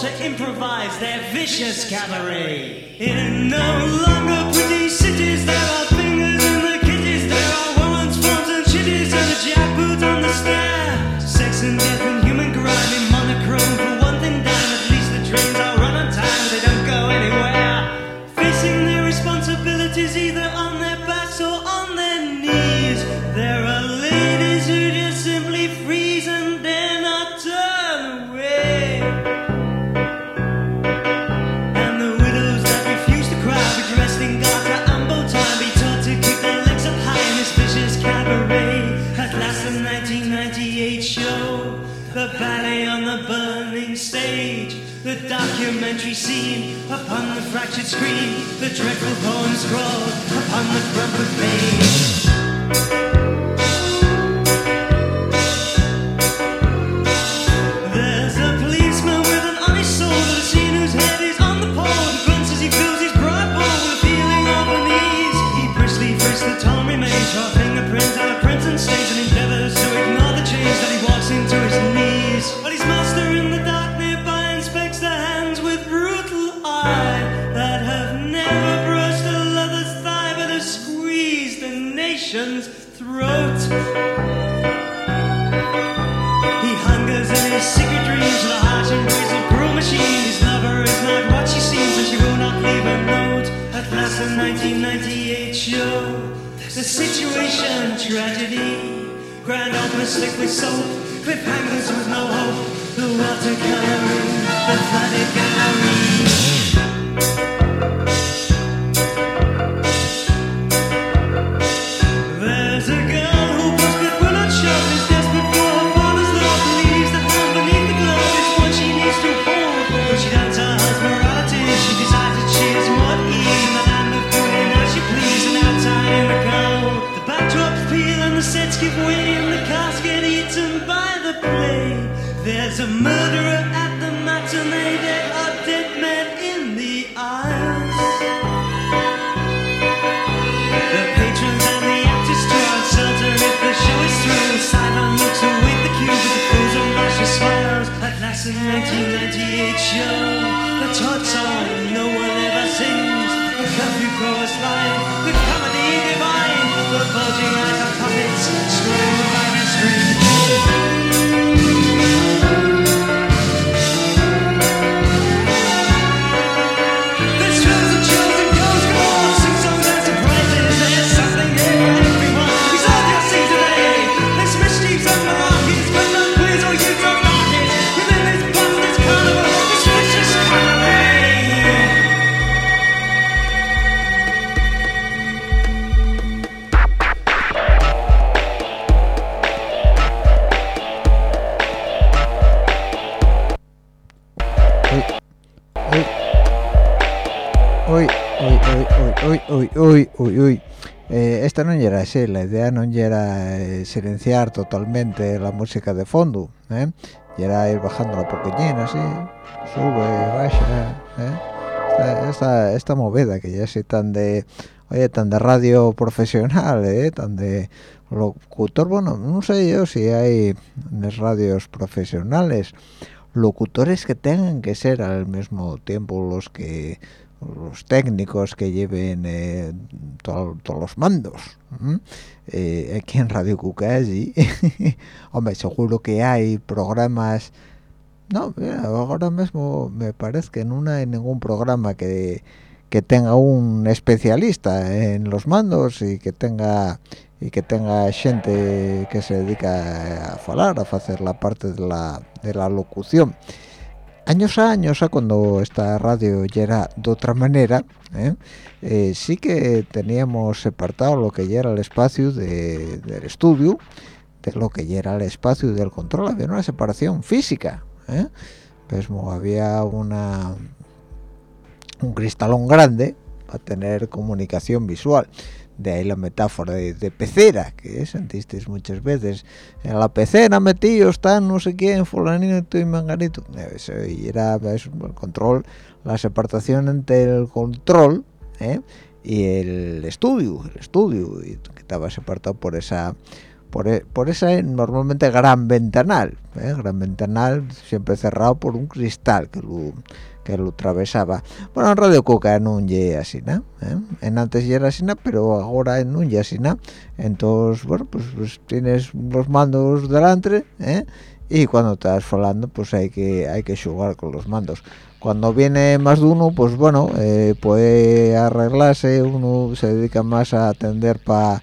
to improvise their vicious cabaret. In no longer pretty cities, there are fingers in the kitties, there are warrants, forms, and chitties, and a jackboot on the stair. Sex and death upon the fractured screen, the dreadful poem scrawled upon the crumpled page. The situation tragedy. Grand opera slick with soap, cliffhangers with no hope. The water watercoloring, the flooded gallery. The 1998 show, the Todd song no one ever sings. The chorus line, the comedy divine. The eyes of puppets. Uy, uy, uy, uy, uy, uy, uy. Eh, esta non era así, la idea non era eh, silenciar totalmente la música de fondo, ¿eh? Era ir bajando la poquillina así, sube, baja, ¿eh? Esta, esta, esta movida que ya es tan de, oye, tan de radio profesional, ¿eh? Tan de locutor, bueno, no sé yo si hay radios profesionales locutores que tengan que ser al mismo tiempo los que los técnicos que lleven eh, to- todos los mandos. Eh, aquí en Radio Cucasi hombre seguro que hay programas no mira, ahora mismo me parece que no hay ningún programa que que tenga un especialista en los mandos y que tenga y que tenga gente que se dedica a falar, a hacer la parte de la, de la locución. Años a años, cuando esta radio ya era de otra manera, ¿eh? Eh, sí que teníamos separado lo que ya era el espacio de- del estudio, de lo que ya era el espacio del control, había una separación física. Mismo había una un cristalón grande para tener comunicación visual. De ahí la metáfora de, de pecera, que sentisteis muchas veces. En la pecera metido está no sé quién, fulanito y manganito. Eso, y era eso, el control, la separación entre el control ¿eh? y el estudio, el estudio, y que estaba separado por esa por, e, por esa normalmente gran ventanal ¿eh? gran ventanal siempre cerrado por un cristal que lo que lo atravesaba bueno en Radio Cuca no es así ¿no? ¿Eh? en antes ya era así pero ahora no es así ¿no? entonces bueno pues, pues, tienes los mandos delante ¿eh? y cuando estás hablando pues hay que hay que jugar con los mandos cuando viene más de uno pues bueno eh, puede arreglarse uno se dedica más a atender para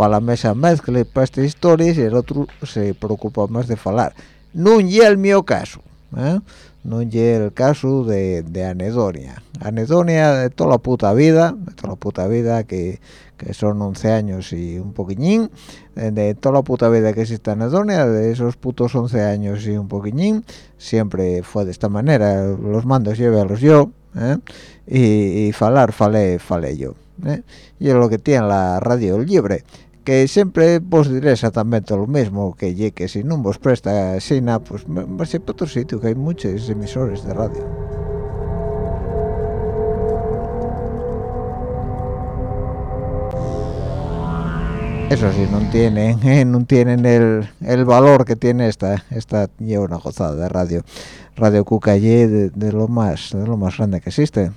para la mesa mezcla para estas historias y el otro se preocupa más de falar no es el mío caso ¿eh? no es el caso de, de anedonia anedonia de toda la puta vida de toda la puta vida que, que son 11 años y un poquillín de toda la puta vida que existe anedonia de esos putos 11 años y un poquillín siempre fue de esta manera los mandos los yo ¿eh? y, y, falar falé falé yo ¿eh? y es lo que tiene la radio libre que siempre vos diré exactamente lo mismo que ye que si no vos presta sina pues vas a otro sitio que hay muchos emisores de radio. Eso sí no tienen eh, no tienen el, el, valor que tiene esta esta lleva una gozada de radio. Radio cuca de, de, lo más de lo más grande que existe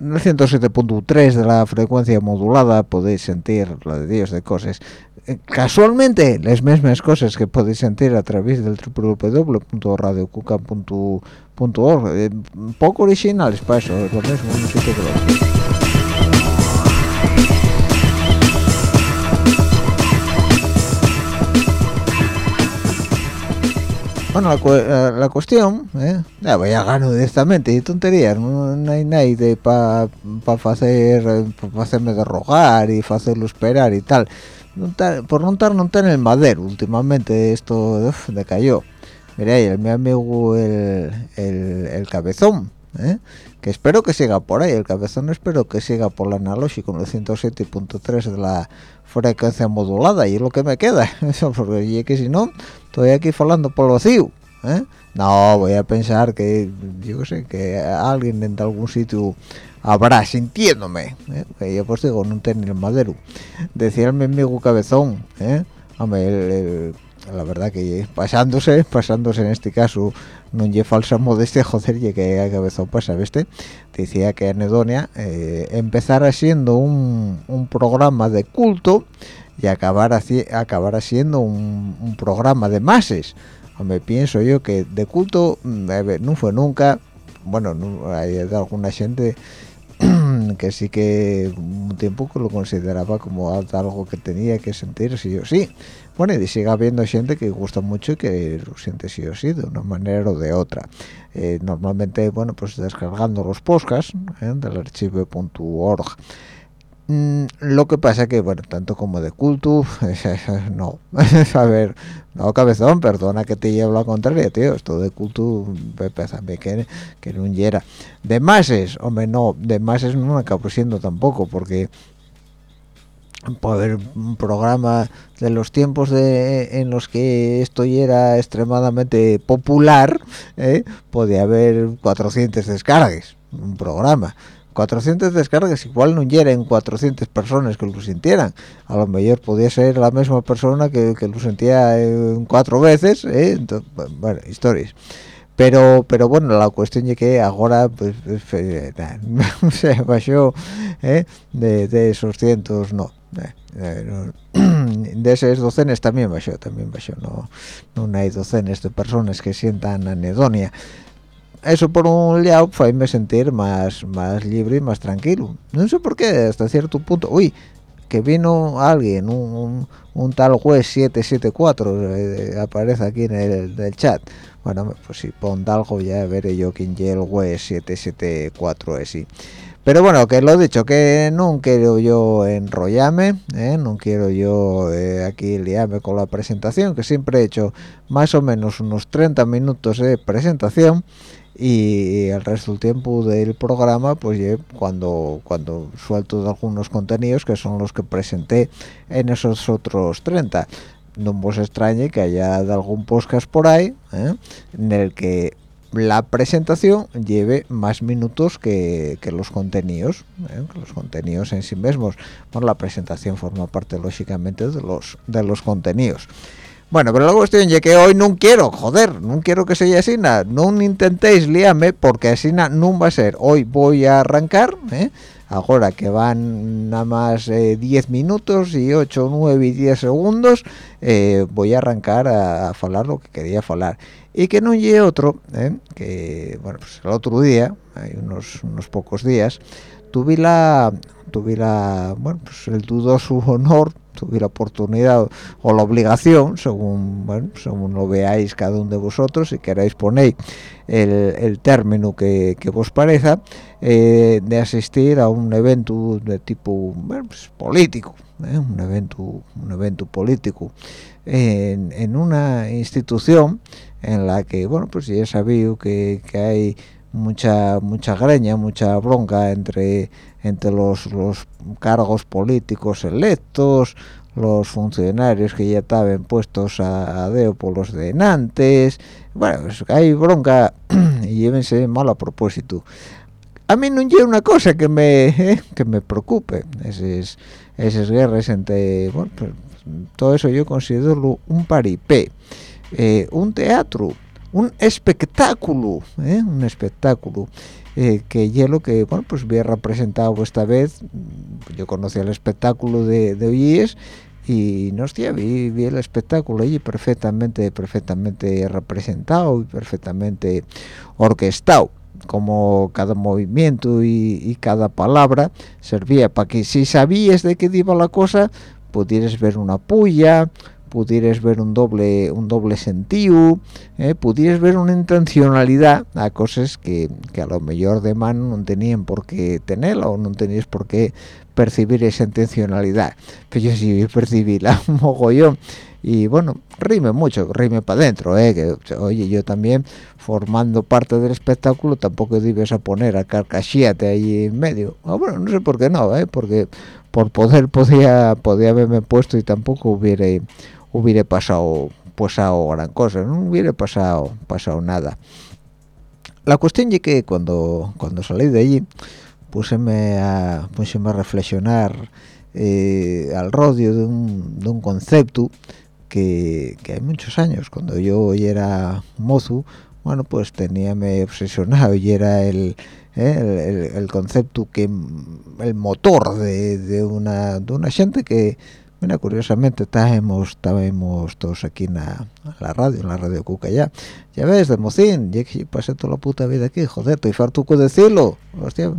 en el 107.3 de la frecuencia modulada podéis sentir la de Dios de cosas. Eh, casualmente las mismas cosas que podéis sentir a través del www.radiocuca.org eh, poco originales para eso es lo mismo que bueno la, la cuestión ¿eh? ya voy a ganar directamente y tonterías no, no hay nadie para pa hacer para hacerme derrogar y hacerlo esperar y tal. No por no estar no en el madero últimamente esto uf, decayó. Mira el mi amigo el, el, el cabezón ¿eh? que espero que siga por ahí el cabezón espero que siga por la analógico en el 107.3 de la frecuencia modulada y es lo que me queda porque que si no estoy aquí hablando por lo CIU ¿eh? no voy a pensar que yo sé que alguien en algún sitio habrá sintiéndome ¿eh? yo pues digo no tener el madero decía mi amigo cabezón ¿eh? Hombre, la verdad que pasándose pasándose en este caso no lleva falsa modestia joder y que a cabezón pasa ¿viste? decía que Anedonia eh, empezara siendo un, un, programa de culto y acabar acabar siendo un, un, programa de masas me pienso yo que de culto mm, no fue nunca. Bueno no, hay alguna gente que sí que un tiempo que lo consideraba como algo que tenía que sentir sí o sí bueno y sigue habiendo gente que gusta mucho y que lo siente sí o sí de una manera o de otra. Eh, normalmente bueno pues descargando los podcasts ¿eh? del archivo.org mm, lo que pasa que bueno tanto como de culto no. A ver no cabezón perdona que te llevo la contraria tío. Esto de culto me que que no hiera. De mases hombre no. De mases no me acabo siendo tampoco porque puede haber un programa de los tiempos de, en los que esto era extremadamente popular, ¿eh? podía haber 400 descargas, un programa. 400 descargas igual no hieren 400 personas que lo sintieran. A lo mejor podía ser la misma persona que, que lo sentía en cuatro veces, ¿eh? Entonces, bueno, historias pero pero bueno la cuestión es que ahora pues, pues se bajó ¿eh? de, de, esos cientos no, eh, eh, de esos docenes también bajó también bajó no no hay docenes de personas que sientan anedonia. Eso por un lado fue me sentir más más libre y más tranquilo. No sé por qué hasta cierto punto. Uy que vino alguien un, un, un tal juez 774 eh, aparece aquí en el, el chat. Bueno pues si pon algo ya veré yo quién es el web 774 sí pero bueno que lo dicho que no quiero yo enrollarme ¿eh? no quiero yo eh, aquí liarme con la presentación que siempre he hecho más o menos unos 30 minutos de presentación y el resto del tiempo del programa pues cuando cuando suelto algunos contenidos que son los que presenté en esos otros 30 no os extrañe que haya algún podcast por ahí ¿eh? en el que la presentación lleve más minutos que, los contenidos, ¿eh? los contenidos en sí mismos. Bueno, la presentación forma parte lógicamente de los de los contenidos. Bueno, pero la cuestión es que hoy no quiero, joder, no quiero que sea así, no intentéis liarme porque así no va a ser. Hoy voy a arrancar, ¿eh? ahora que van nada más 10 eh, minutos y 8, 9 y 10 segundos, voy a arrancar a, hablar lo que quería hablar. Y que no llegue otro, ¿eh? que bueno, pues el otro día, hay unos, unos pocos días, tuve la, tuve la, bueno, pues el dudoso honor tuve la oportunidad o la obligación, según bueno, según lo veáis cada uno de vosotros, si queréis poner el, término que, vos parezca, eh, de asistir a un evento de tipo pues, político, ¿eh? un evento un evento político en, una institución en la que, bueno, pues ya sabido que, que hay mucha mucha greña, mucha bronca entre entre los, los cargos políticos electos, los funcionarios que ya estaban puestos a, deo por los de Nantes, bueno, pues hay bronca y llévense mal a propósito. A mí no hay una cosa que me que me preocupe, esas, esas guerras entre, bueno, pues, todo eso yo considero un paripé, eh, un teatro, un espectáculo, ¿eh? un espectáculo eh, que hielo que bueno pues había representado esta vez yo conocía el espectáculo de, de y no hostia, vi, vi, el espectáculo allí perfectamente perfectamente representado y perfectamente orquestado como cada movimiento y, cada palabra servía para que si sabías de qué iba la cosa pudieras ver una puya pudieras ver un doble un doble sentido eh, pudieras ver una intencionalidad a cosas que, que, a lo mejor de mano no tenían por qué tenerla o no tenías por qué percibir esa intencionalidad. Pero yo sí percibí la mogollón. Y bueno rime mucho rime para adentro eh, que oye yo también formando parte del espectáculo tampoco debes a poner a carcachíate ahí en medio. Ah, no sé por qué no eh, porque por poder podía podía haberme puesto y tampoco hubiera hubiera pasado pasado gran cosa no hubiera pasado pasado nada. La cuestión es que cuando cuando salí de allí puseme a puseme a reflexionar eh, al rodio de un, de un concepto que, que, hay muchos años. Cuando yo era mozo bueno pues teníame obsesionado y era el, eh, el, el, concepto que el motor de, de una de una gente que Mira, curiosamente estábamos, estábamos todos aquí la, radio, en la radio Cuca ya. Ya ves, de mocín, ya que pasé toda la puta vida aquí, joder, estoy fartuco de decirlo. Hostia,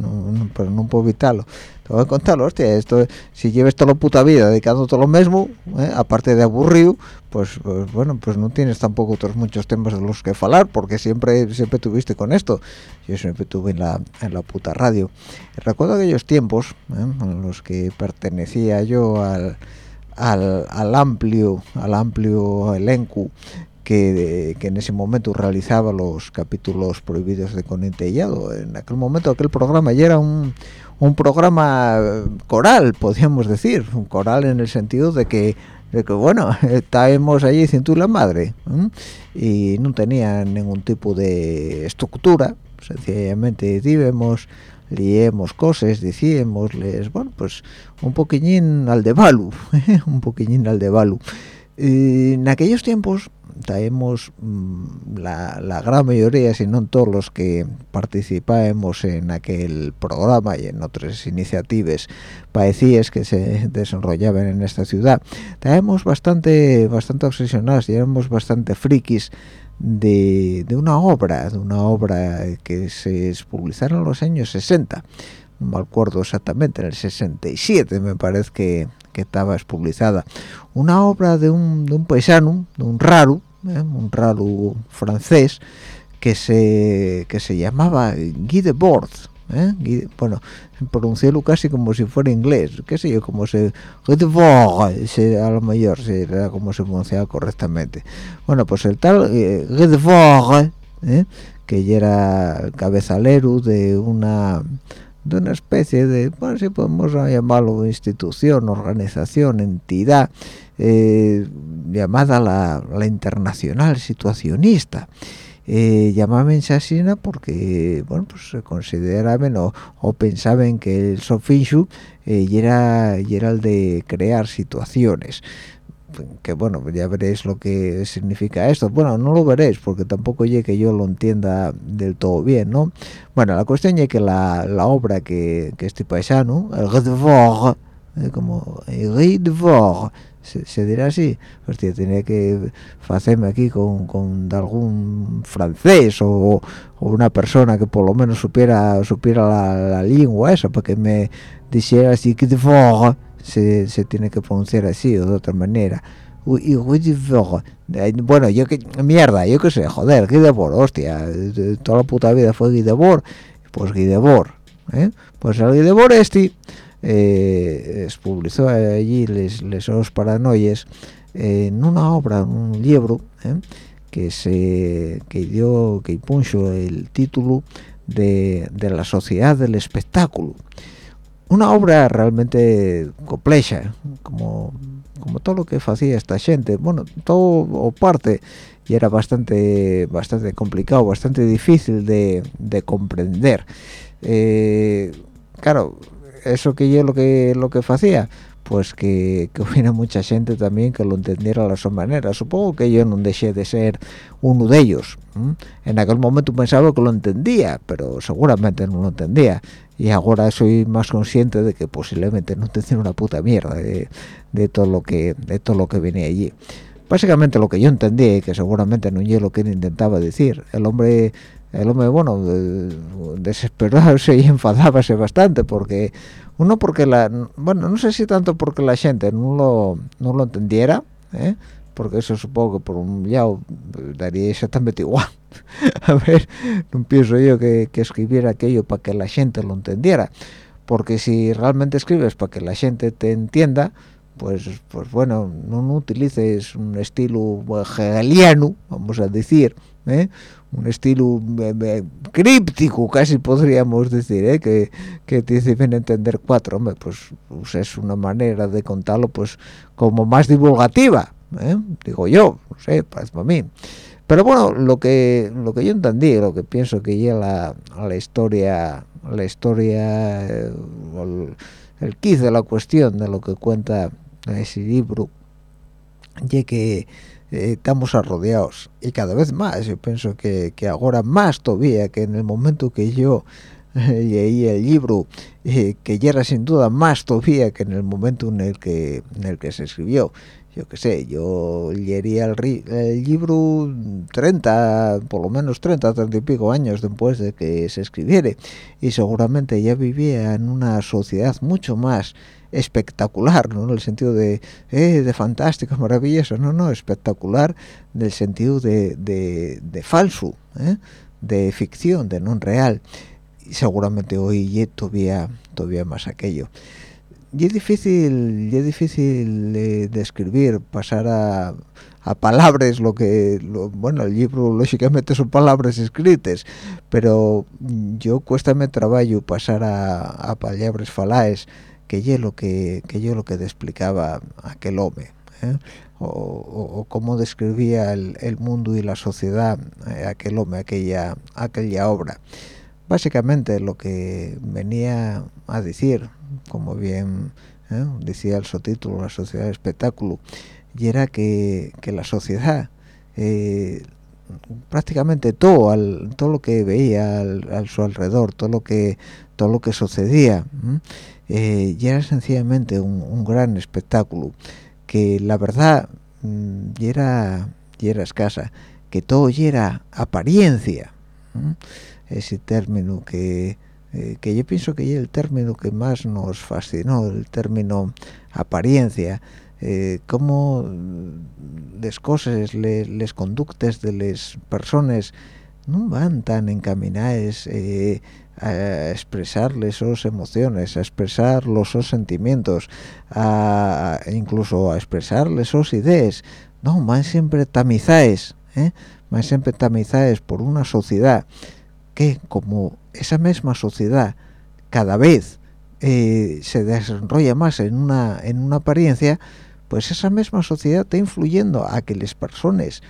pero no puedo evitarlo. Te voy a contarlo, hostia, esto, si lleves toda la puta vida dedicando todo lo mismo, ¿eh? aparte de aburrido, pues, pues, bueno, pues no tienes tampoco otros muchos temas de los que hablar, porque siempre siempre tuviste con esto. Yo siempre tuve en la, en la puta radio. Recuerdo aquellos tiempos ¿eh? en los que pertenecía yo al al, amplio al amplio elenco que, en ese momento realizaba los capítulos prohibidos de Conentellado. En aquel momento aquel programa ya era un, un programa coral, podríamos decir, un coral en el sentido de que de que bueno, estábamos allí cintura la madre y no tenía ningún tipo de estructura, sencillamente vivimos liemos cosas, decíemosles, bueno, pues un poquillín al de balu, un poquillín al de balu. en aquellos tiempos, traemos mm, la, la, gran mayoría, si no todos los que participábamos en aquel programa y en otras iniciativas paecíes que se desarrollaban en esta ciudad, traemos bastante, bastante obsesionados y éramos bastante frikis de, una obra, de una obra que se publicaron en los años 60, no me acuerdo exactamente, en el 67 me parece que, que estaba expulsada, una obra de un, de un paisano, de un raro, ¿eh? un raro francés, que se, que se llamaba Guy Debord, ¿eh? bueno, pronunciarlo casi como si fuera inglés, qué sé yo, como se... a lo mejor, era como se pronunciaba correctamente. Bueno, pues el tal eh, ¿eh? que era el cabezalero de una de una especie de, bueno, si podemos llamarlo institución, organización, entidad, eh, llamada la, la internacional situacionista eh, llamaban asesina porque bueno pues se consideraban o, o pensaban que el sofinchu eh, era era el de crear situaciones. Que bueno ya veréis lo que significa esto. Bueno no lo veréis porque tampoco llegue yo lo entienda del todo bien no bueno la cuestión es que la, la obra que, que este paisano el eh, como Redvor se, se, dirá así. Hostia tenía que hacerme aquí con, con algún francés o, o, una persona que por lo menos supiera supiera la, la lengua esa para que me dijera así que se, se tiene que pronunciar así o de otra manera. Y bueno yo que mierda yo que sé joder Guidebor hostia toda la puta vida fue Guidebor pues Guidebor ¿eh? pues el Guidebor este eh, publicó allí les, paranoies en una obra un libro ¿eh? que se que dio que puso el título de, de la sociedad del espectáculo. Una obra realmente compleja como como todo lo que hacía esta gente. Bueno todo o parte y era bastante bastante complicado bastante difícil de, de comprender. Eh, claro eso que yo lo que lo que hacía pues que, que, hubiera mucha gente también que lo entendiera de su manera. Supongo que yo no dejé de ser uno de ellos. En aquel momento pensaba que lo entendía, pero seguramente no lo entendía. Y ahora soy más consciente de que posiblemente no entendía una puta mierda de, de, todo lo que de todo lo que venía allí. Básicamente lo que yo entendí, que seguramente no yo lo que intentaba decir, el hombre el hombre bueno desesperarse y enfadábase bastante porque uno porque la bueno no sé si tanto porque la gente no lo no lo entendiera ¿eh? porque eso supongo que por un lado daría exactamente igual a ver no pienso yo que, que escribiera aquello para que la gente lo entendiera porque si realmente escribes para que la gente te entienda pues pues bueno no, no utilices un estilo hegeliano vamos a decir ¿eh? un estilo eh, eh, críptico casi podríamos decir ¿eh? que, que te dicen entender cuatro hombre, pues, pues, es una manera de contarlo pues como más divulgativa digo yo no sé parece para mí pero bueno lo que lo que yo entendí lo que pienso que llega a la historia la historia el, el quiz de la cuestión de lo que cuenta ese libro y que eh, estamos arrodeados. Y cada vez más yo pienso que, que, ahora más todavía que en el momento que yo eh, leí el libro eh, que ya era sin duda más todavía que en el momento en el que en el que se escribió. Yo qué sé yo leería el, el, libro 30 por lo menos 30 30 y pico años después de que se escribiere. Y seguramente ya vivía en una sociedad mucho más espectacular, ¿no? En el sentido de, eh, de fantástico, maravilloso, no, no, espectacular, en el sentido de, de, de falso, ¿eh? de ficción, de no real. Y seguramente hoy todavía, todavía más aquello. Y es difícil, y es difícil de describir, pasar a, a palabras lo que, lo, bueno, el libro lógicamente son palabras escritas, pero yo cuéstame trabajo pasar a, a palabras falaes, que yo lo que, que yo lo que explicaba aquel hombre ¿eh? o, o, o, cómo describía el, el, mundo y la sociedad eh, aquel hombre aquella aquella obra básicamente lo que venía a decir como bien ¿eh? decía el subtítulo la sociedad del espectáculo y era que, que la sociedad eh, prácticamente todo al, todo lo que veía al, al, su alrededor todo lo que todo lo que sucedía eh, y era sencillamente un, gran espectáculo que la verdad era y era escasa que todo y era apariencia ese término que eh, que yo pienso que es el término que más nos fascinó el término apariencia eh, cómo las cosas les, les conductas de las personas no van tan encaminadas eh, a expresarles sus emociones, a expresar los sus sentimientos, a, incluso a expresarles sus ideas. No, van siempre tamizaes, ¿eh? van siempre tamizaes por una sociedad que como esa misma sociedad cada vez eh, se desarrolla más en una, en una apariencia, pues esa misma sociedad está influyendo a que las personas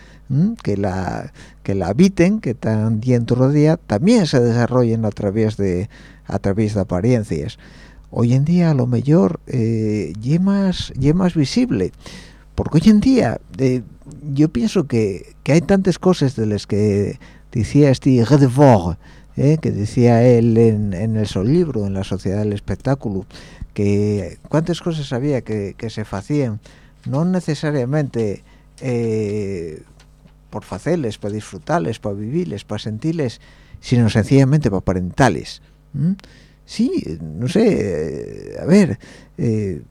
que la que la habiten que están dentro de ella también se desarrollen a través de a través de apariencias. Hoy en día a lo mejor eh, y más más visible porque hoy en día eh, yo pienso que, que, hay tantas cosas de las que decía este Redevore, eh, que decía él en, en el libro en la sociedad del espectáculo que cuántas cosas había que, que se hacían no necesariamente eh, por faceles, para disfrutarles, para vivirles, para sentirles, sino sencillamente para parentales. Sí, no sé, a ver, eh,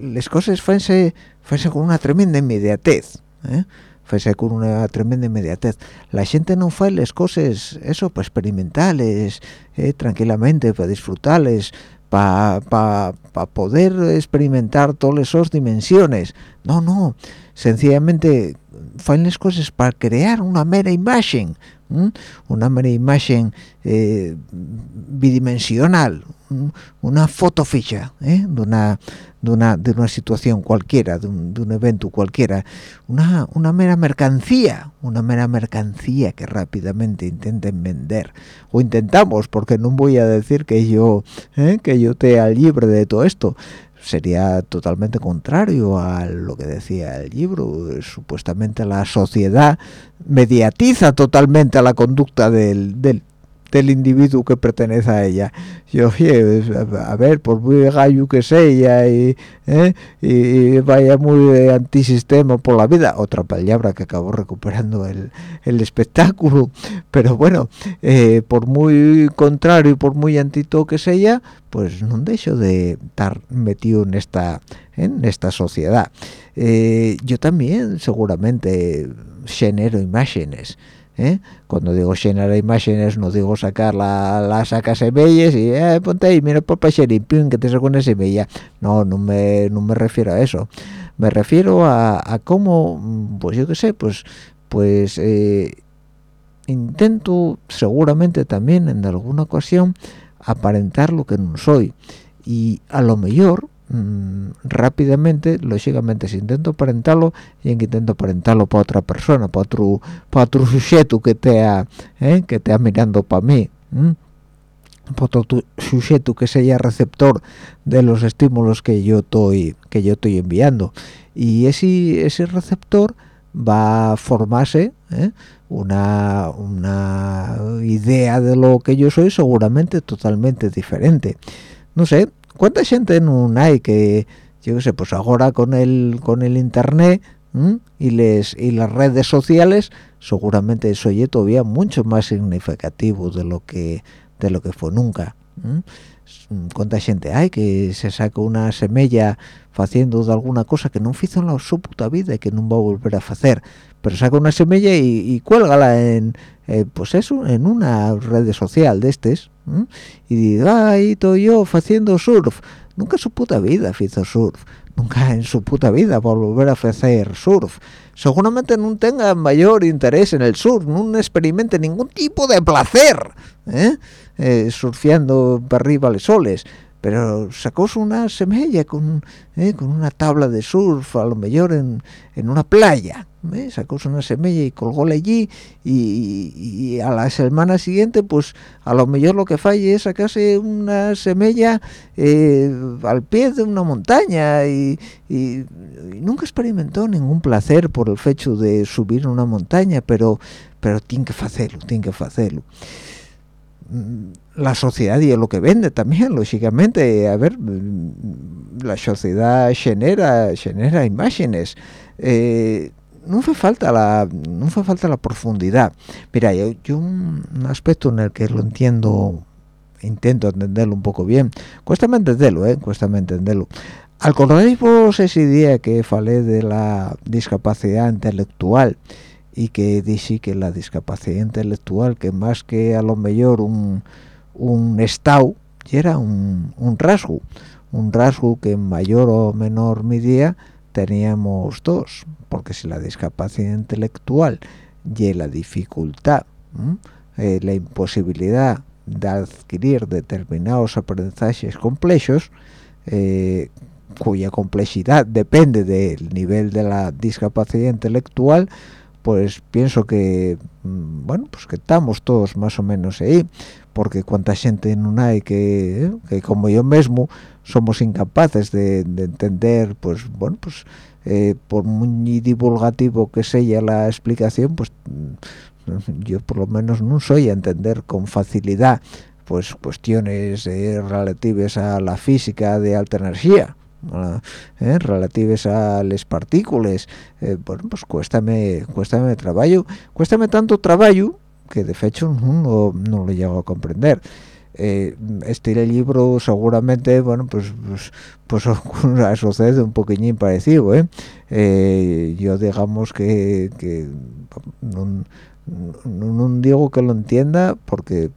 las cosas fuese, fuese con una tremenda inmediatez, ¿eh? fuese con una tremenda inmediatez. La gente no fue las cosas, eso, para experimentales, ¿eh? tranquilamente, para disfrutarles, para pa, pa poder experimentar todas esas dimensiones. No, no, sencillamente fan las cosas para crear una mera imagen, una mera imagen eh, bidimensional, una foto ficha ¿eh? de, una, de, una, de una situación cualquiera, de un, de un evento cualquiera, una, una, mera mercancía, una mera mercancía que rápidamente intenten vender. O intentamos, porque no voy a decir que yo, ¿eh? que yo te libre de todo esto, sería totalmente contrario a lo que decía el libro. Supuestamente la sociedad mediatiza totalmente la conducta del, del, del individuo que pertenece a ella. Yo, oye, a ver, por muy gallo que sea y, ¿eh? y, vaya muy antisistema por la vida, otra palabra que acabó recuperando el, el espectáculo, pero bueno, eh, por muy contrario y por muy antito que sea, pues no dejo de estar metido en esta, en esta sociedad. Eh, yo también seguramente genero imágenes, ¿Eh? cuando digo llenar imágenes no digo sacar la, la saca semillas y eh, ponte ahí mira por pim, que te saco una semilla no no me no me refiero a eso. Me refiero a, a cómo pues yo qué sé pues pues eh, intento seguramente también en alguna ocasión aparentar lo que no soy. Y a lo mejor Mm, rápidamente, lógicamente, si intento aparentarlo, y intento aparentarlo para otra persona, para otro, para otro sujeto que te ¿eh? que te mirando para mí, para otro sujeto que sea receptor de los estímulos que yo estoy, que yo estoy enviando. Y ese, ese receptor va a formarse ¿eh? una, una idea de lo que yo soy seguramente totalmente diferente. No sé, cuánta gente no hay que yo qué sé pues ahora con el con el internet y les y las redes sociales seguramente eso es todavía mucho más significativo de lo que de lo que fue nunca cuánta gente hay que se saca una semilla haciendo de alguna cosa que no hizo en la su puta vida y que no va a volver a hacer pero saca una semilla y, y cuélgala en eh, pues eso en una red social de estos y dice ay estoy yo haciendo surf nunca en su puta vida hizo surf. Nunca en su puta vida por volver a hacer surf. Seguramente no tenga mayor interés en el surf no experimente ningún tipo de placer ¿eh? Eh, surfeando para arriba los soles. Pero sacó una semilla con, eh, con una tabla de surf a lo mejor en, en una playa ¿eh? sacó una semilla y colgóla allí y, a la semana siguiente pues a lo mejor lo que falla es sacarse una semilla eh, al pie de una montaña y, y, nunca experimentó ningún placer por el hecho de subir una montaña pero pero tiene que hacerlo tiene que hacerlo. Mm, la sociedad y lo que vende también lógicamente. A ver mm, la sociedad genera genera imágenes. Eh, no hace falta la no hace falta la profundidad. Mira yo, un aspecto en el que lo entiendo intento entenderlo un poco bien cuesta entenderlo eh cuesta entenderlo. Al vos ese día que falé de la discapacidad intelectual y que dice que la discapacidad intelectual que más que a lo mejor un, un estado era un, un rasgo un rasgo que en mayor o menor medida teníamos dos porque si la discapacidad intelectual y la dificultad eh, la imposibilidad de adquirir determinados aprendizajes complejos eh, cuya complejidad depende del nivel de la discapacidad intelectual pues pienso que mm, bueno pues que estamos todos más o menos ahí porque cuánta gente no hay que, eh, que como yo mismo somos incapaces de, entender pues bueno pues eh, por muy divulgativo que sea la explicación pues mm, yo por lo menos no soy a entender con facilidad pues cuestiones eh, relativas a la física de alta energía eh, a las partículas eh, bueno pues cuéstame cuéstame trabajo. Cuéstame tanto trabajo que de hecho no, no lo llego a comprender. Eh, este libro seguramente bueno pues pues, pues sucede un poquillín parecido ¿eh? yo digamos que, que no, no, digo que lo entienda porque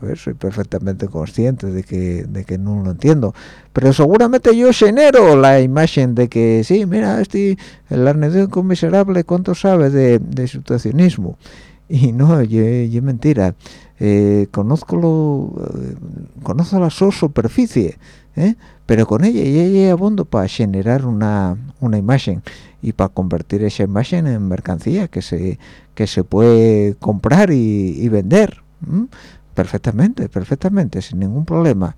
a ver, soy perfectamente consciente de que, de que no lo entiendo pero seguramente yo genero la imagen de que sí, mira, este el arnedeuco miserable cuánto sabe de, de situacionismo y no, es mentira. Eh, conozco lo eh, conozco la so superficie ¿eh? pero con ella y ella abondo para generar una, una imagen y para convertir esa imagen en mercancía que se que se puede comprar y, vender perfectamente perfectamente sin ningún problema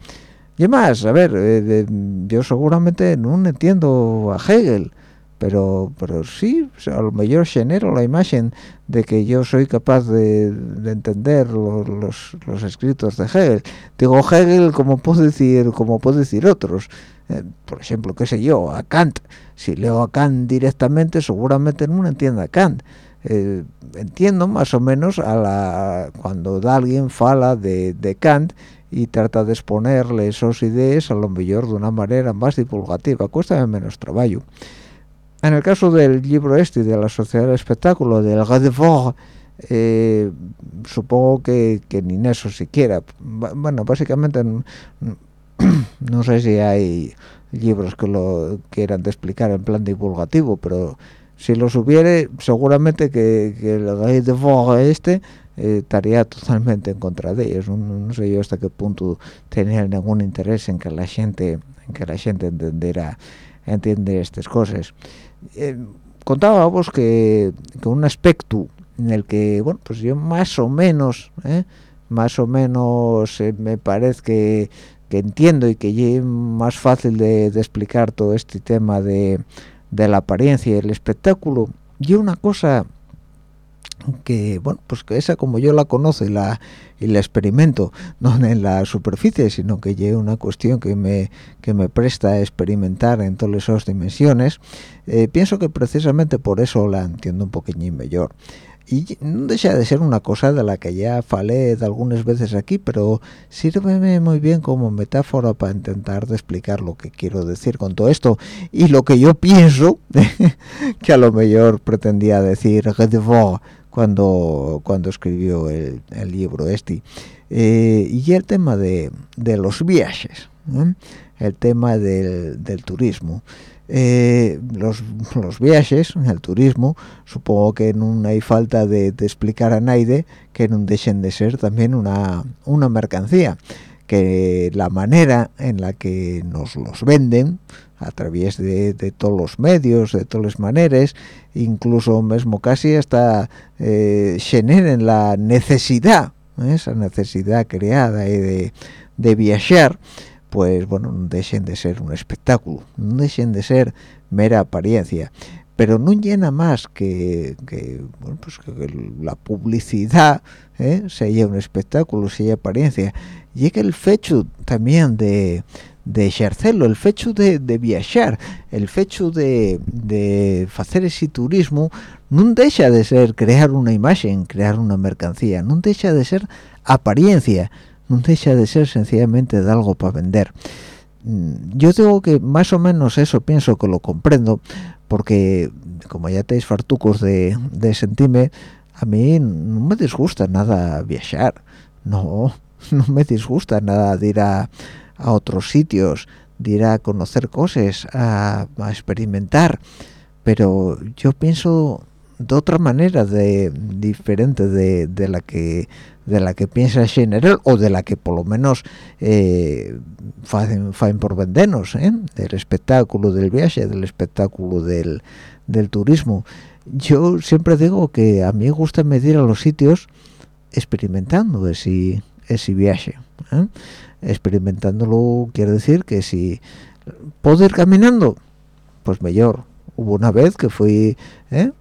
y más a ver eh, yo seguramente no entiendo a Hegel pero pero sí a lo mejor genero la imagen de que yo soy capaz de, entender los, los, escritos de Hegel. Digo Hegel como puedo decir como puedo decir otros. Eh, por ejemplo qué sé yo a Kant. Si leo a Kant directamente seguramente no entiendo a Kant. Eh, entiendo más o menos a la cuando alguien fala de, de, Kant y trata de exponerle esas ideas a lo mejor de una manera más divulgativa, cuesta menos trabajo. En el caso del libro este de la sociedad del espectáculo, del Gadefort, eh, supongo que, que, ni en eso siquiera. Bueno, básicamente no sé si hay libros que lo quieran de explicar en plan divulgativo, pero si los hubiere seguramente que, el gay de Este eh, estaría totalmente en contra de ellos. No, sé yo hasta qué punto tenía ningún interés en que la gente en que la gente entendiera entiende estas cosas. Eh, contábamos que, que, un aspecto en el que bueno pues yo más o menos eh, más o menos me parece que, que entiendo y que es más fácil de explicar todo este tema de de la apariencia y el espectáculo. Y una cosa que bueno pues que esa como yo la conozco y la y la experimento no en la superficie sino que lleva una cuestión que me que me presta a experimentar en todas esas dimensiones eh, pienso que precisamente por eso la entiendo un poquillín mejor. Y no deja de ser una cosa de la que ya falé de algunas veces aquí pero sirve muy bien como metáfora para intentar de explicar lo que quiero decir con todo esto y lo que yo pienso que a lo mejor pretendía decir cuando cuando escribió el, libro este. Eh, y el tema de, de los viajes el tema del, del turismo. Eh, los, los, viajes, el turismo, supongo que no hay falta de, explicar a nadie que no dejen de ser también una, una mercancía, que la manera en la que nos los venden, a través de, todos los medios, de todas las maneras, incluso mismo casi hasta eh, generen la necesidad, ¿eh? esa necesidad creada de, de viajar, pues bueno, no dejen de ser un espectáculo, no dejen de ser mera apariencia, pero no llena más que, bueno, pues que la publicidad ¿eh? sea un espectáculo, sea apariencia, que el fecho también de, de ejercerlo, el fecho de, viajar, el fecho de, de hacer ese turismo, no deja de ser crear una imagen, crear una mercancía, no deja de ser apariencia, no deja de ser sencillamente de algo para vender. Mm, yo digo que más o menos eso pienso que lo comprendo porque como ya tenéis fartucos de, de sentirme a mí no me disgusta nada viajar no no me disgusta nada de ir a, otros sitios de ir a conocer cosas a, experimentar. Pero yo pienso de otra manera de diferente de, de la que de la que piensa general o de la que por lo menos eh, faen, por vendernos ¿eh? del espectáculo del viaje del espectáculo del, del turismo. Yo siempre digo que a mí me gusta medir a los sitios experimentando ese, ese viaje ¿eh? experimentándolo quiere decir que si puedo ir caminando pues mejor hubo una vez que fui ¿eh?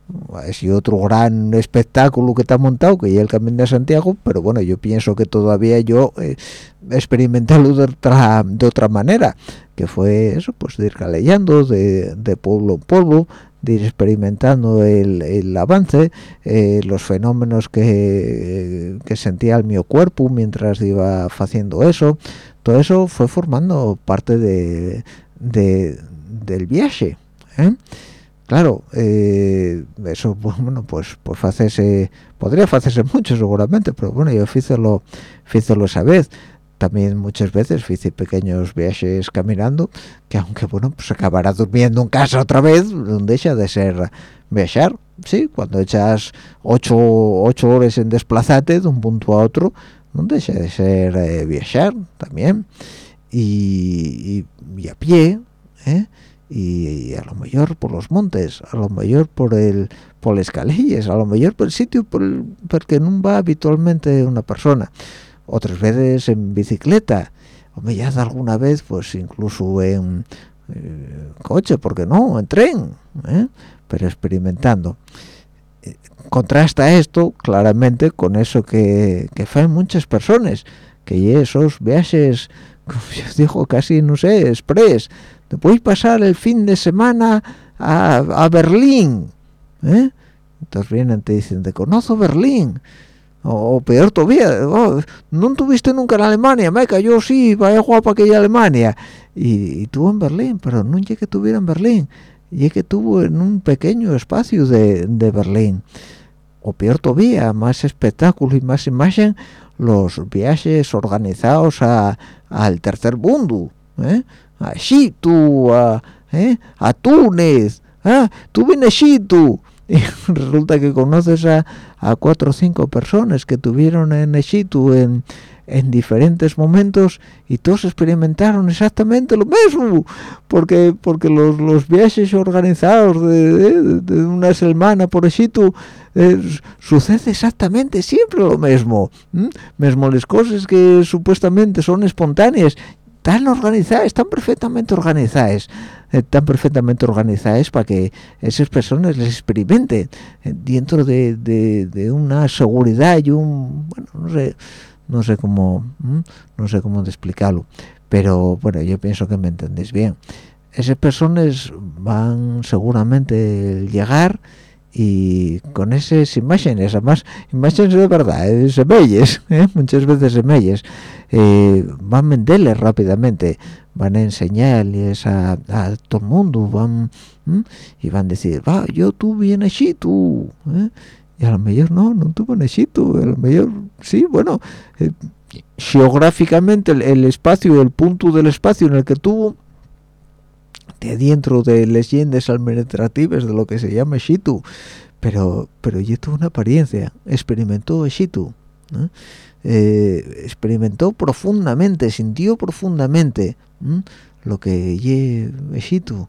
ese otro gran espectáculo que está montado que ya el camino de Santiago pero bueno yo pienso que todavía yo eh, experimentarlo de otra de otra manera que fue eso pues de ir calellando de, de pueblo en pueblo de ir experimentando el, el avance, eh, los fenómenos que, que sentía el mi cuerpo mientras iba haciendo eso, todo eso fue formando parte de, de del viaje. ¿eh? Claro, eh, eso bueno pues pues podría hacerse mucho seguramente, pero bueno yo hice lo esa vez también muchas veces hice pequeños viajes caminando que aunque bueno pues acabará durmiendo en casa otra vez no deja de ser viajar. Sí cuando echas ocho, ocho horas en desplazarte de un punto a otro no deja de ser eh, viajar también. Y, y, a pie ¿eh? y, a lo mejor por los montes a lo mejor por el por las calles a lo mejor por el sitio por el, porque no va habitualmente una persona otras veces en bicicleta. O me ya alguna vez pues incluso en eh, coche porque no en tren ¿eh? pero experimentando. Eh, contrasta esto claramente con eso que, que hacen muchas personas que esos viajes como yo digo casi no sé express. Puedes pasar el fin de semana a, a Berlín entonces vienen te dicen te conozco Berlín o peor todavía oh, no tuviste nunca en Alemania me yo sí vaya guapa aquella Alemania y, tuvo en Berlín pero no llegué que tuviera en Berlín y que tuvo en un pequeño espacio de, Berlín o peor todavía más espectáculo y más imagen los viajes organizados al tercer mundo ¿eh? a Chitu a, ¿eh? a Túnez ¿eh? tú vienes Chitu y resulta que conoces a, a, cuatro o cinco personas que tuvieron en Egipto en, en diferentes momentos y todos experimentaron exactamente lo mismo porque porque los, los viajes organizados de, de, una semana por Egipto eh, sucede exactamente siempre lo mismo mismo las cosas que supuestamente son espontáneas están organizadas, están perfectamente organizadas, están perfectamente organizadas para que esas personas les experimenten eh, dentro de, de, una seguridad y un, bueno, no sé, no sé cómo, no sé cómo explicarlo, pero bueno, yo pienso que me entendéis bien. Esas personas van seguramente llegar y con esas imágenes, además imágenes de verdad, eh, semelles, ¿eh? muchas veces semelles, eh, van a venderles rápidamente, van a enseñarles a, a todo el mundo, van y van a decir, va, yo tuve en Egipto, ¿eh? y a lo mejor no, no tuve en Egipto, a lo mejor sí, bueno, geográficamente el, el espacio, el punto del espacio en el que tuvo, de dentro de leyendas administrativas de lo que se llama Shitu, pero pero ya tuvo una apariencia, experimentó Shitu, eh, experimentó profundamente, sintió profundamente lo que ye Shitu.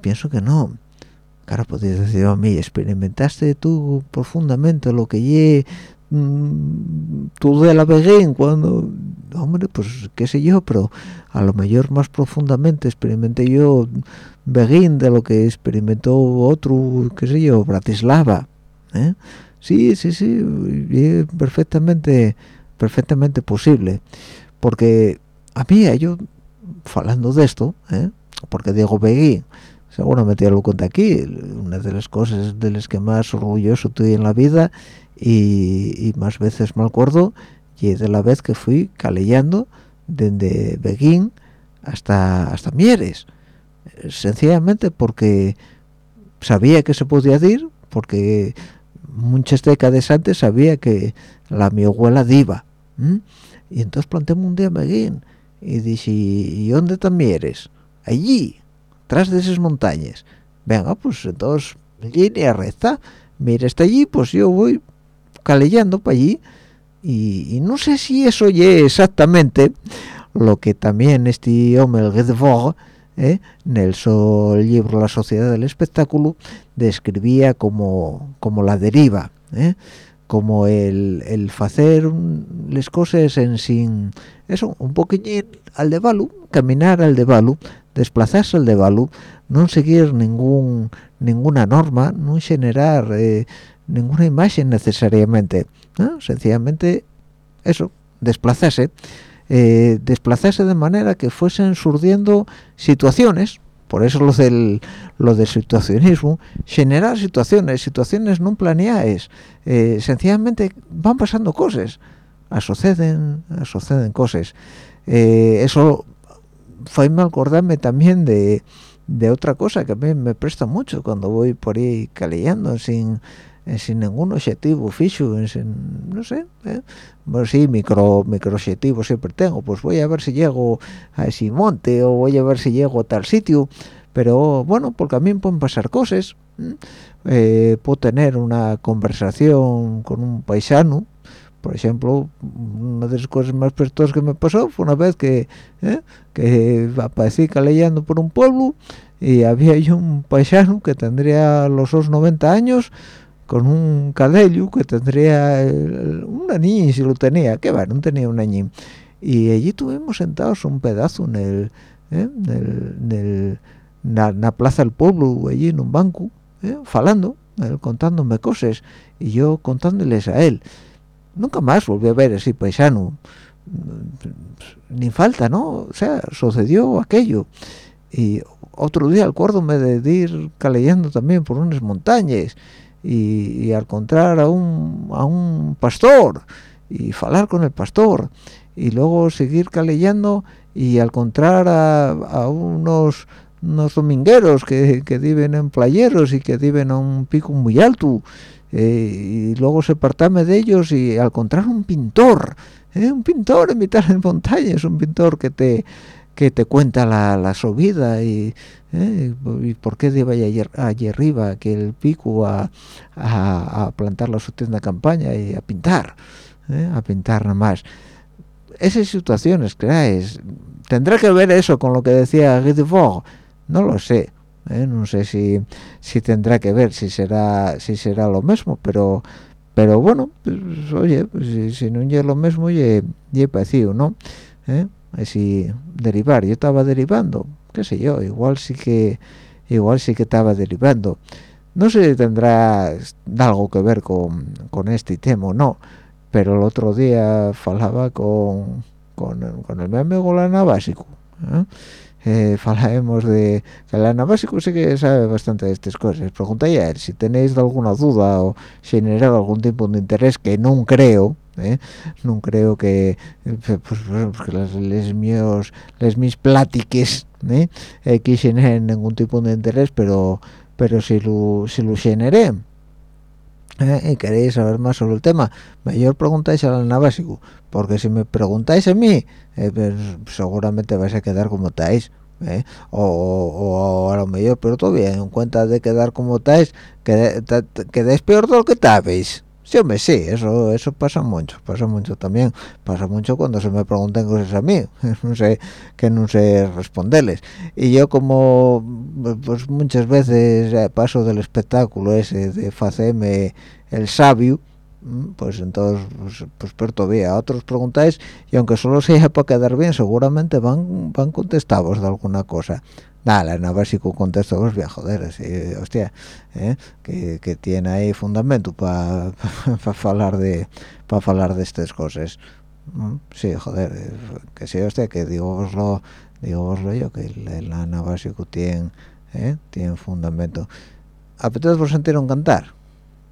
Pienso que no. Claro, podrías decir a mí, experimentaste tú profundamente lo que ye Mm, tú de la Beguín cuando hombre pues qué sé yo pero a lo mejor más profundamente experimenté yo Beguín de lo que experimentó otro qué sé yo Bratislava ¿eh? sí sí sí perfectamente perfectamente posible porque a mí yo hablando de esto ¿eh? porque Diego Beguín seguramente ya lo conté aquí una de las cosas de las que más orgulloso estoy en la vida y, más veces me acuerdo y de la vez que fui calellando desde Beguín hasta hasta Mieres. Sencillamente porque sabía que se podía ir porque muchas décadas antes sabía que la mi abuela diva y entonces planteé un día en Beguín y dije ¿y dónde están Mieres? allí tras de esas montañas. Venga pues entonces línea recta. Mira está allí pues yo voy calellando para allí y, no sé si eso es exactamente lo que también este hombre el ¿eh? en el sol libro La sociedad del espectáculo describía como, como la deriva ¿eh? como el, el hacer las cosas en sin eso un poquillín al de balu caminar al de balu desplazarse al de balu no seguir ningún ninguna norma no generar eh, ninguna imagen necesariamente sencillamente eso desplazarse eh, desplazarse de manera que fuesen surgiendo situaciones por eso lo del lo del situacionismo generar situaciones situaciones no planeadas eh, sencillamente van pasando cosas suceden suceden cosas. Eh, eso fue me acordarme también de, de otra cosa que a mí me presta mucho cuando voy por ahí caleando sin sin ningún objetivo fijo, no sé, ¿eh? bueno, sí, micro, micro objetivo siempre tengo, pues voy a ver si llego a ese monte o voy a ver si llego a tal sitio, pero bueno, porque a mí pueden pasar cosas, eh, puedo tener una conversación con un paisano, por ejemplo, una de las cosas más prestosas que me pasó fue una vez que, ¿eh? que aparecí leyendo por un pueblo y había yo un paisano que tendría los 90 años con un cadello que tendría un añín si lo tenía, que va, no tenía un añín. Y allí tuvimos sentados un pedazo en el, ¿eh? en, la, plaza del pueblo, allí en un banco, ¿eh? falando, contándome cosas y yo contándoles a él. Nunca más volví a ver ese paisano, ni falta, ¿no? O sea, sucedió aquello. Y otro día acuérdome de ir caleyendo también por unas montañas y, al encontrar a un, a un pastor y hablar con el pastor y luego seguir calellando y al encontrar a, unos, unos domingueros que, que, viven en playeros y que viven a un pico muy alto eh, y luego separarme de ellos y al encontrar un pintor eh, un pintor en mitad de montañas un pintor que te que te cuenta la, la subida y, ¿eh? y por qué debe ir allí arriba que el pico a, a, plantar la su tienda de campaña y a pintar ¿eh? a pintar nada más esas situaciones creáis tendrá que ver eso con lo que decía Guy no lo sé ¿eh? no sé si si tendrá que ver si será si será lo mismo pero pero bueno pues, oye pues, si, no es lo mismo y he parecido no ¿Eh? Así derivar yo estaba derivando qué sé yo igual sí que igual sí que estaba derivando no sé si tendrá algo que ver con, con este tema o no pero el otro día falaba con, con, con el mi amigo Lana Básico ¿eh? eh de que Lana Básico sí que sabe bastante de estas cosas preguntáis a él si tenéis alguna duda o generado algún tipo de interés que no creo ¿eh? no creo que eh, pues, pues las les míos les mis plátiques ¿eh? eh ningún tipo de interés pero pero si lo si lo generé y queréis saber más sobre el tema. Mayor preguntáis al básico porque si me preguntáis a mí pues, seguramente vais a quedar como estáis o, o, a lo mejor pero todavía en cuenta de quedar como estáis quedáis peor de lo que estabais Sí, hombre, sí, eso eso pasa mucho, pasa mucho también, pasa mucho cuando se me preguntan cosas a mí, no sé, que no sé responderles. Y yo como, pues muchas veces eh, paso del espectáculo ese de hacerme el sabio, pues entonces, pues, pues pero todavía otros preguntáis y aunque solo sea para quedar bien, seguramente van van contestados de alguna cosa nada, en básico contexto pues bien, joder, así, hostia, ¿eh? que, que, tiene ahí fundamento para pa, hablar de para hablar de estas cosas. Sí, joder, que sí, hostia, que digo digo yo que el básico tiene ¿eh? tiene fundamento. ¿Apetece por sentir un cantar?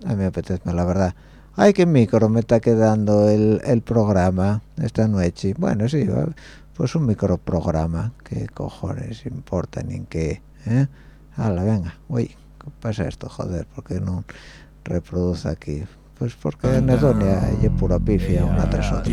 A mí apetece, la verdad ay, qué micro me está quedando el, el programa esta noche. Bueno, sí, pues un micro microprograma, qué cojones importa ni en qué. ¿eh? Hala, venga, uy, ¿qué pasa esto, joder? ¿Por qué no reproduce aquí? Pues porque Anedonia es pura pifia una tras otra.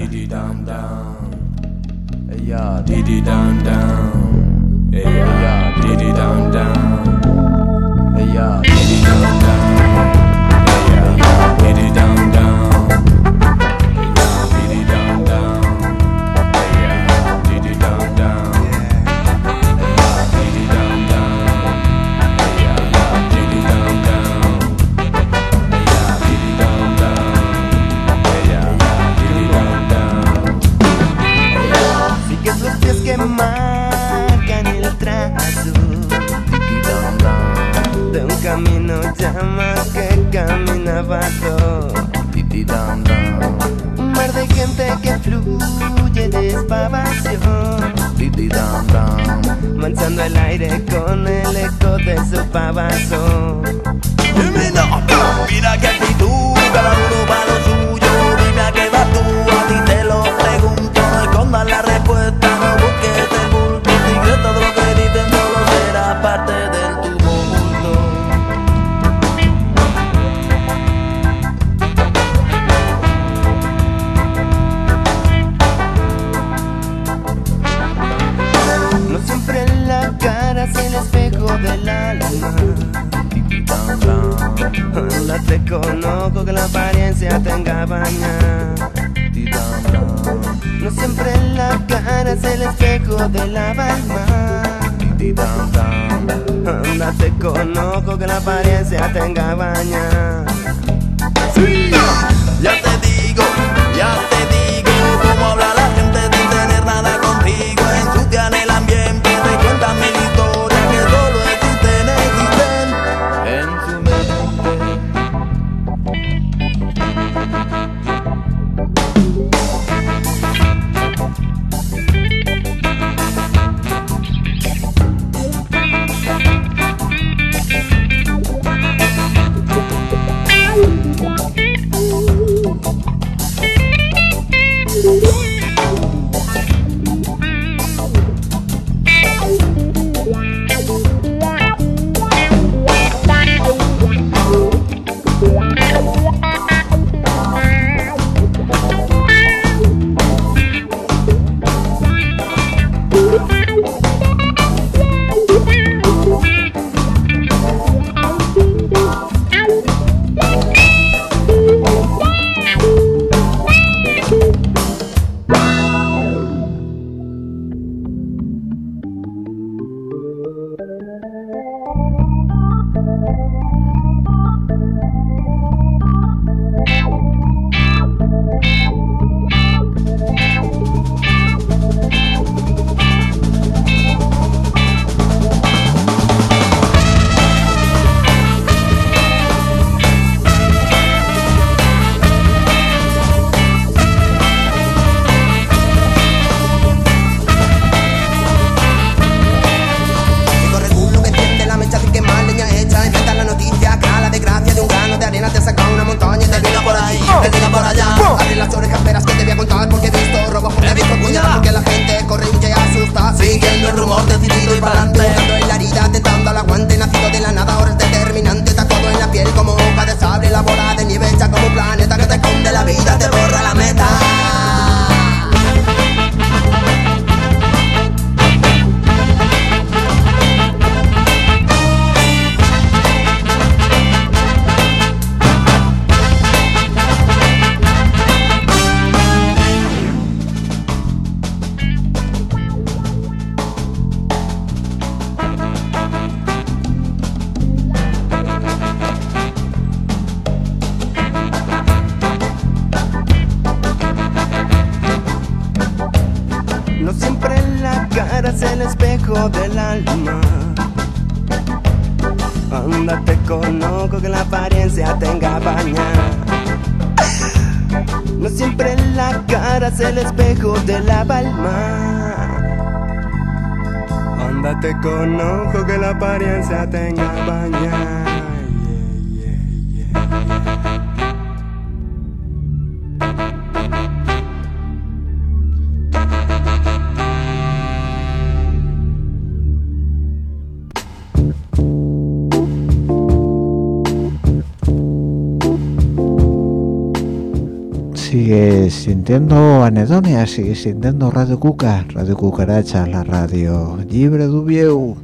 oyendo anedonias y sintiendo Radio Cuca, Radio Cucaracha, la radio libre dubieu.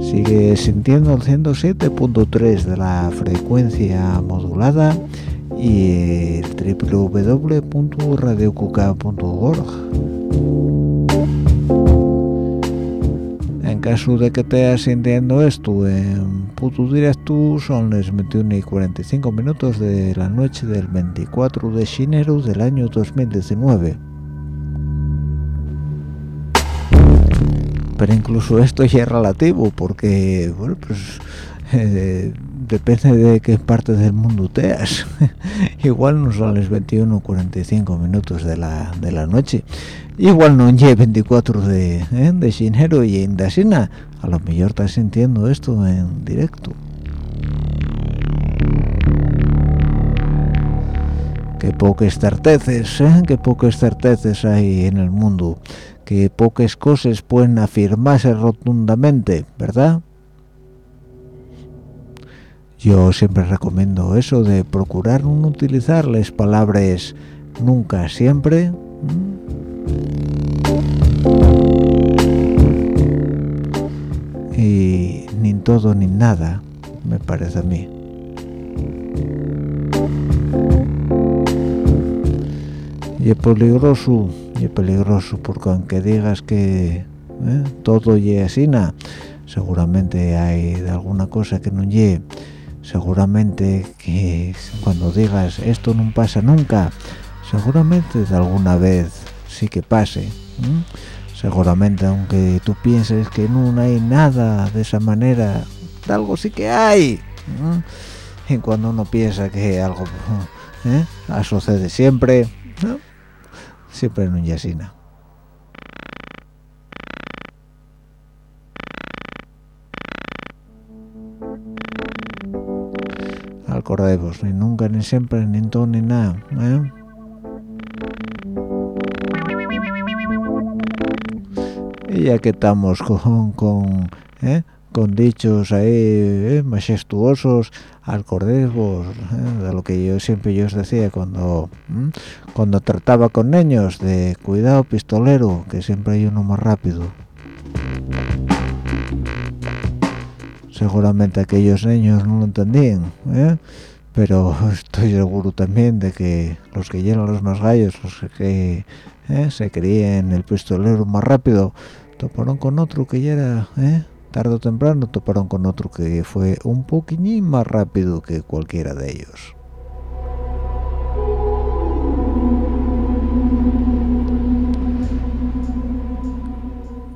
Sigue sintiendo el 107.3 de la frecuencia modulada y el www.radiocuca.org en caso de que estés sintiendo esto en puto directo, son las 21 y 45 minutos de la noche del 24 de enero del año 2019. Pero incluso esto ya es relativo, porque, bueno, pues... Eh, depende de qué parte del mundo teas. Igual no son las 21 45 minutos de la, de la noche igual no llegue 24 de, ¿eh? de enero y en Dasina a lo mejor estás sintiendo esto en directo. Que pocas certezas ¿eh? que pocas certezas hay en el mundo. Que pocas cosas pueden afirmarse rotundamente verdad yo siempre recomiendo eso de procurar no utilizar las palabras nunca siempre y ni todo ni nada me parece a mí y es peligroso y es peligroso porque aunque digas que ¿eh? todo y así seguramente hay de alguna cosa que no llegue seguramente que cuando digas esto no pasa nunca seguramente de alguna vez sí que pase seguramente aunque tú pienses que no hay nada de esa manera algo sí que hay y cuando uno piensa que algo ¿eh? sucede siempre siempre en un yasina acordemos ni nunca ni siempre ni todo ni nada ¿eh? Y ya que estamos con con, ¿eh? con dichos ahí ¿eh? majestuosos acordemos ¿eh? de lo que yo siempre yo os decía cuando cuando trataba con niños de cuidado pistolero que siempre hay uno más rápido seguramente aquellos niños no lo entendían pero estoy seguro también de que los que llenan los más gallos los que ¿eh? se creían el pistolero más rápido toparon con otro que ya era ¿eh? tarde o temprano toparon con otro que fue un poquillín más rápido que cualquiera de ellos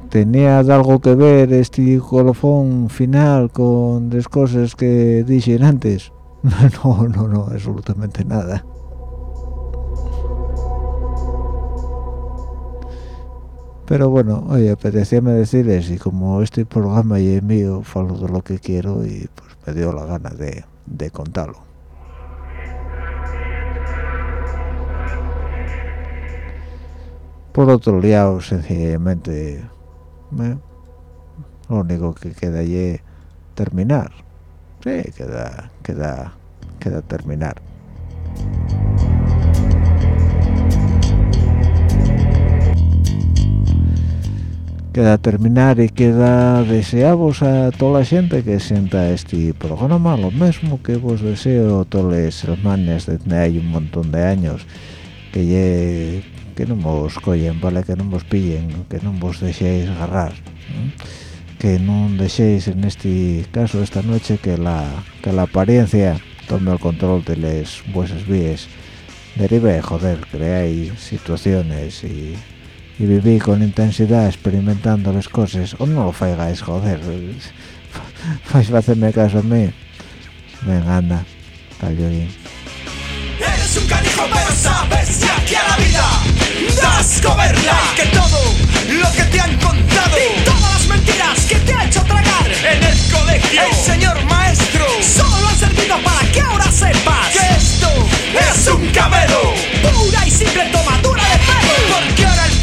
tenía algo que ver este colofón final con las cosas que dije antes no no no absolutamente nada pero bueno oye apetecíame decirles y como este programa y es mío falo de lo que quiero y pues me dio la gana de, de contarlo. Por otro lado sencillamente lo único que queda allí terminar. Sí queda queda queda terminar queda terminar y queda desearos a toda la gente que sienta este programa lo mismo que vos deseo a todas las hermanas desde hay un montón de años que que no os collen, vale, que no os pillen, que no vos dejéis agarrar, que no dejéis en este caso esta noche que la que la apariencia tome el control de las vuestras vías, derive, joder, creáis situaciones y y viví con intensidad experimentando las cosas. O no lo faigáis joder. Vais a hacerme caso a mí. Venga anda cayó bien Eres un canijo pero sabes ya que a la vida das coberla. Que todo lo que te han contado Y todas las mentiras que te ha hecho tragar En el colegio. El señor maestro Solo han servido para que ahora sepas Que esto es un cabelo Pura y simple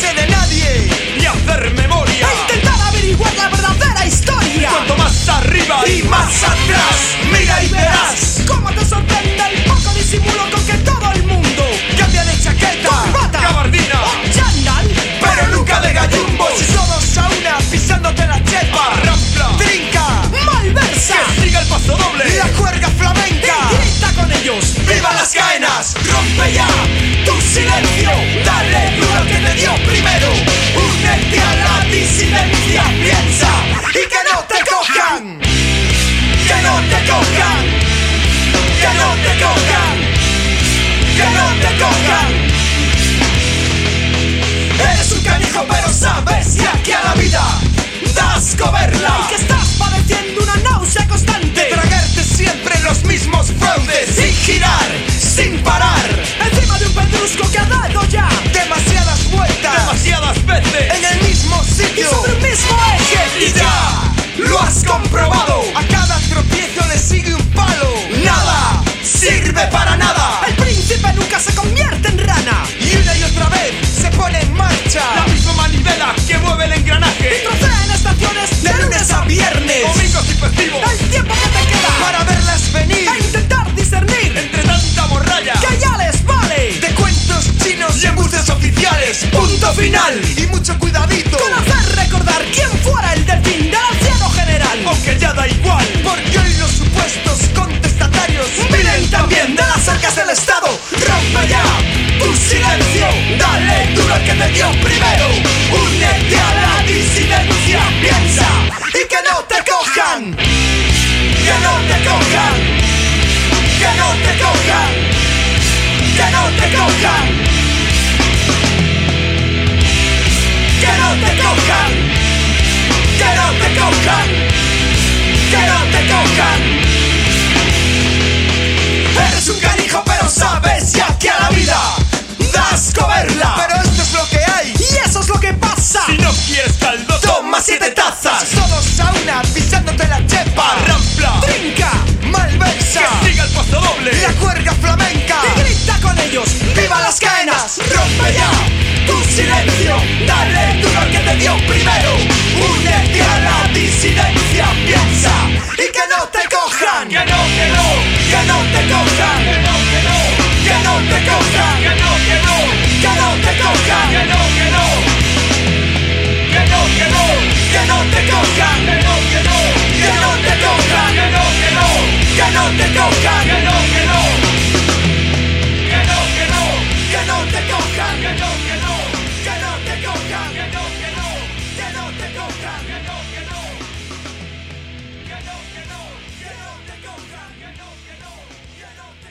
de nadie y hacer memoria. E intentar averiguar la verdadera historia. Cuanto más arriba y más atrás, mira y verás cómo te sorprende el poco disimulo con que todo el mundo cambia de chaqueta, corbata, gabardina chandal, pero nunca de gallumbos. Y todos a una pisándote la chepa, rampla, trinca, malversa. Que siga el paso doble. ¡Que no te cojan! ¡Que no te cojan! Eres un canijo pero sabes que aquí a la vida das coberla Y que estás padeciendo una náusea constante. Tragarte siempre los mismos fraudes Sin girar, sin parar Encima de un pedrusco que ha dado ya. Festivos. El tiempo que te queda. Para verlas venir A intentar discernir. Entre tanta morralla. Que ya les vale. De cuentos chinos y embuses oficiales Punto final Y mucho cuidadito que no, que no, que no, que no, que no te cojan, que no, que no, que no te cojan, que no, que no, que no te que no.